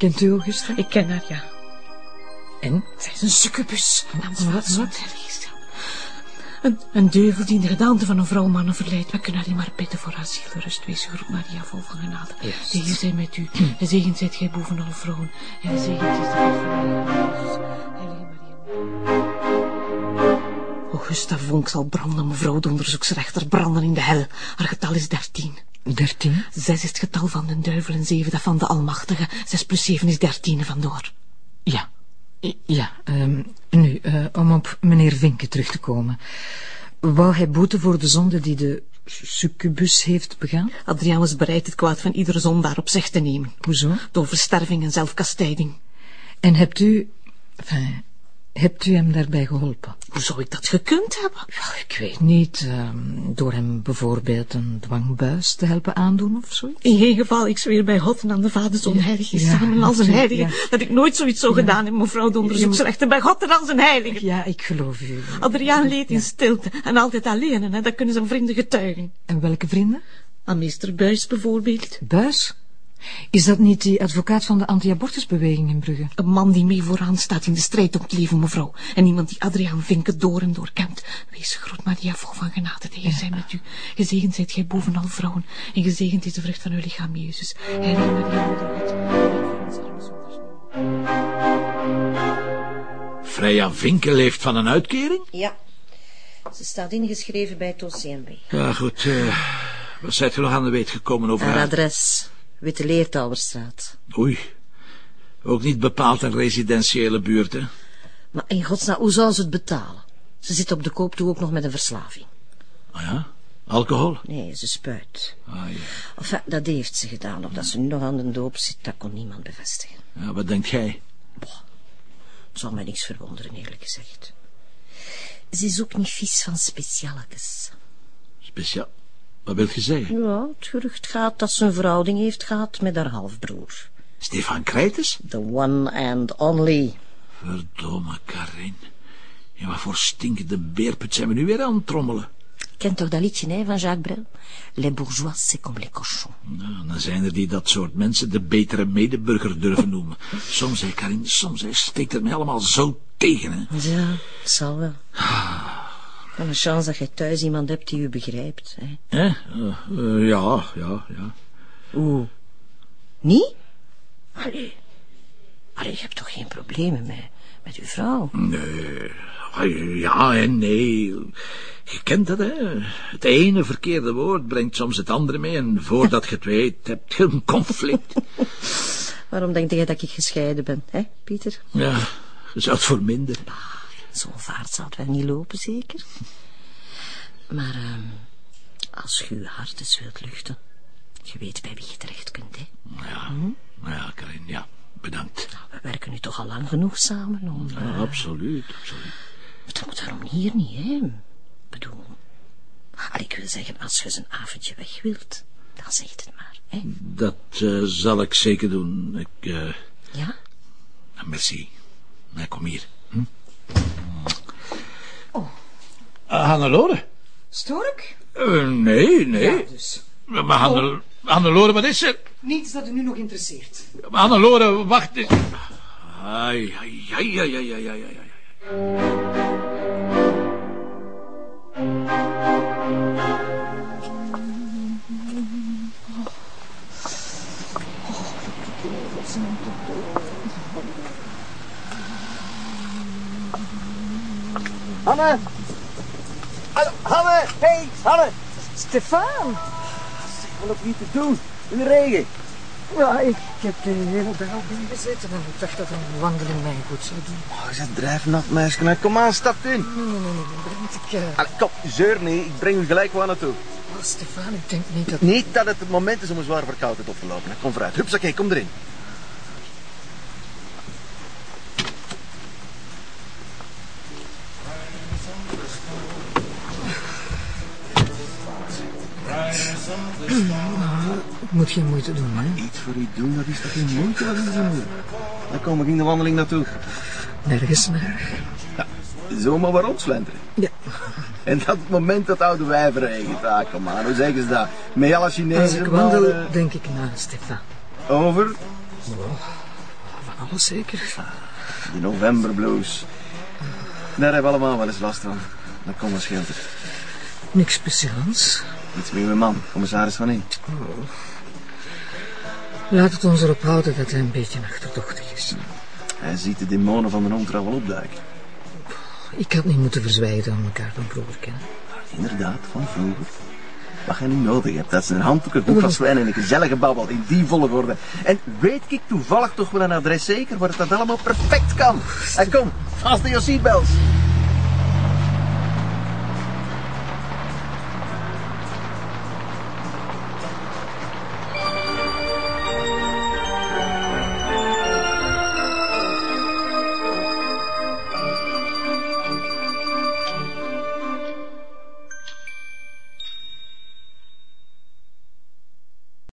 Kent u Augusta? Ik ken haar, ja. En? Zij is een succubus. Wat, wat? en Geest. Een, een duivel die in de gedaante van een vrouw mannen verleidt. We kunnen alleen maar bidden voor haar zielenrust. Wees geroep, Maria, vol van genade. Juist. De Heer zij met u. Gezegend zijt gij boven alle vrouwen. En gezegend is de vrucht van Jezus. Heilige Maria. Augusta Vonk zal branden, mevrouw de onderzoeksrechter, branden in de hel. Haar getal is dertien. Dertien? Zes is het getal van de duivel en zeven dat van de Almachtige. Zes plus zeven is dertien vandoor. Ja. Ja, ehm, nu, eh, om op meneer Vinken terug te komen. Wou hij boeten voor de zonde die de succubus heeft begaan? Adriaan was bereid het kwaad van iedere zondaar op zich te nemen. Hoezo? Door versterving en zelfkastijding. En hebt u... Enfin, hebt u hem daarbij geholpen? Hoe zou ik dat gekund hebben? Ja, ik weet niet. ehm, door hem bijvoorbeeld een dwangbuis te helpen aandoen of zoiets? In geen geval, ik zweer bij God en aan de Vader, Zoon, Heilige, ja, samen als een heilige, ja. dat ik nooit zoiets zou gedaan hebben, mevrouw de onderzoeksrechter, bij God en als een heilige. Ja, ik geloof u. Adriaan leed in stilte en altijd alleen, en dat kunnen zijn vrienden getuigen. En welke vrienden? Aan meester Buis bijvoorbeeld. Buis? Is dat niet die advocaat van de anti-abortusbeweging in Brugge? Een man die mee vooraan staat in de strijd om het leven, mevrouw. En iemand die Adriaan Vinken door en door kent. Wees groot, Maria, vol van genade. De Heer zij met u. Gezegend zijt gij boven al vrouwen. En gezegend is de vrucht van uw lichaam, Jezus. Heilige Maria, moeder God. bid voor ons arme zondaars. Freya Vinken leeft van een uitkering? Ja. Ze staat ingeschreven bij het OCMW. Ja, goed. eh wat zijt u nog aan de weet gekomen over Haar haar? adres. Witte Leertouwerstraat. Oei. Ook niet bepaald een residentiële buurt, hè? Maar in godsnaam, hoe zou ze het betalen? Ze zit op de koop toe ook nog met een verslaving. Ah ja? Alcohol? Nee, ze spuit. Ah ja. Enfin, dat heeft ze gedaan. Of dat ze nu nog aan de doop zit, dat kon niemand bevestigen. ja wat denkt jij? Het zou mij niks verwonderen, eerlijk gezegd. Ze is ook niet vies van specialekes. Speciaal. Wat wilt je zeggen? Ja, het gerucht gaat dat ze een verhouding heeft gehad met haar halfbroer. Stefan Krijters? The one and only. Verdomme, Karin. Ja, wat voor stinkende beerput zijn we nu weer aan het trommelen? Kent toch dat liedje hè, van Jacques Brel? Les bourgeois, c'est comme les cochons. Nou, dan zijn er die dat soort mensen de betere medeburger durven noemen. Soms, hè, Karin, soms hè, steekt het me allemaal zo tegen, hè. Ja, het zal wel. Een chance dat je thuis iemand hebt die u begrijpt. Hè? Eh, ja, ja, ja. Oeh. Niet? Allee. Allee, je hebt toch geen problemen met, met uw vrouw? Ah, Ja en nee. Je kent dat, hè. Het ene verkeerde woord brengt soms het andere mee... en voordat je het weet, heb je een conflict. Waarom denk je dat ik gescheiden ben, hè, Pieter? Ja, je zou het voor minder. Zo'n vaart zal het wel niet lopen, zeker? Maar ehm, als je uw hart eens wilt luchten... je weet bij wie je terecht kunt, hè? Ja, ja, Karin, ja. Bedankt. We werken nu toch al lang genoeg samen om... Ja, absoluut, absoluut. Dat moet daarom hier niet, hè? Ik bedoel... Allee, ik wil zeggen, als je eens een avondje weg wilt... dan zeg het maar, hè? Dat eh, zal ik zeker doen. Ik, eh, Ja? merci. Nee, kom hier. Hm? Oh. Hannelore? Stoor ik? Eh, nee, nee. dus. Maar Hannel- Hannelore, wat is er? Niets dat u nu nog interesseert. Maar Hannelore, wacht. eens. Ai, ai, ai, ai, ai, ai, ai, ai. Hanne! Hanne! Hey, Hanne! Stefan! Wat heb je te doen? In de regen. Ja, ik heb de hele dag al binnen gezeten en ik dacht dat een wandeling mij goed zou doen. Oh, je bent drijfnat, meisje. Nou, kom aan, stap in. Nee, nee, nee, nee, Brent, ik... eh, Allee, kom, zeur niet. Ik breng u gelijk waar naartoe. Oh, Stefan, ik denk niet dat... Niet dat het het moment is om een zware verkoudheid op te lopen. hè. Kom vooruit. Hupsakee, kom erin. Moet geen moeite doen, hè? Iets voor u doen, dat is toch geen moeite? Wat is er? Dan komen we in de wandeling naartoe. Nergens naar. Zomaar waar rondslenteren. Ja. En dat moment dat oude wijven regent. Ah, kom maar, hoe zeggen ze dat? Met alle Chinezen. Als ik maar, wandel, eh, denk ik na, Stefan. over? alles zeker. Die novemberblues. Daar hebben we allemaal wel eens last van. Dat komt het. Niks speciaals. Iets met mijn man, commissaris van In. Laat het ons erop houden dat hij een beetje achterdochtig is. Hij ziet de demonen van de ontrouw wel opduiken. Ik had niet moeten verzwijgen dat we elkaar van vroeger kennen. Inderdaad, van vroeger. Wat je nu nodig hebt, dat is een handdoek, goed van zwijn en een gezellige babbel in die volgorde. En weet ik toevallig toch wel een adres zeker waar het dat allemaal perfect kan. En kom, vast in je seatbelts.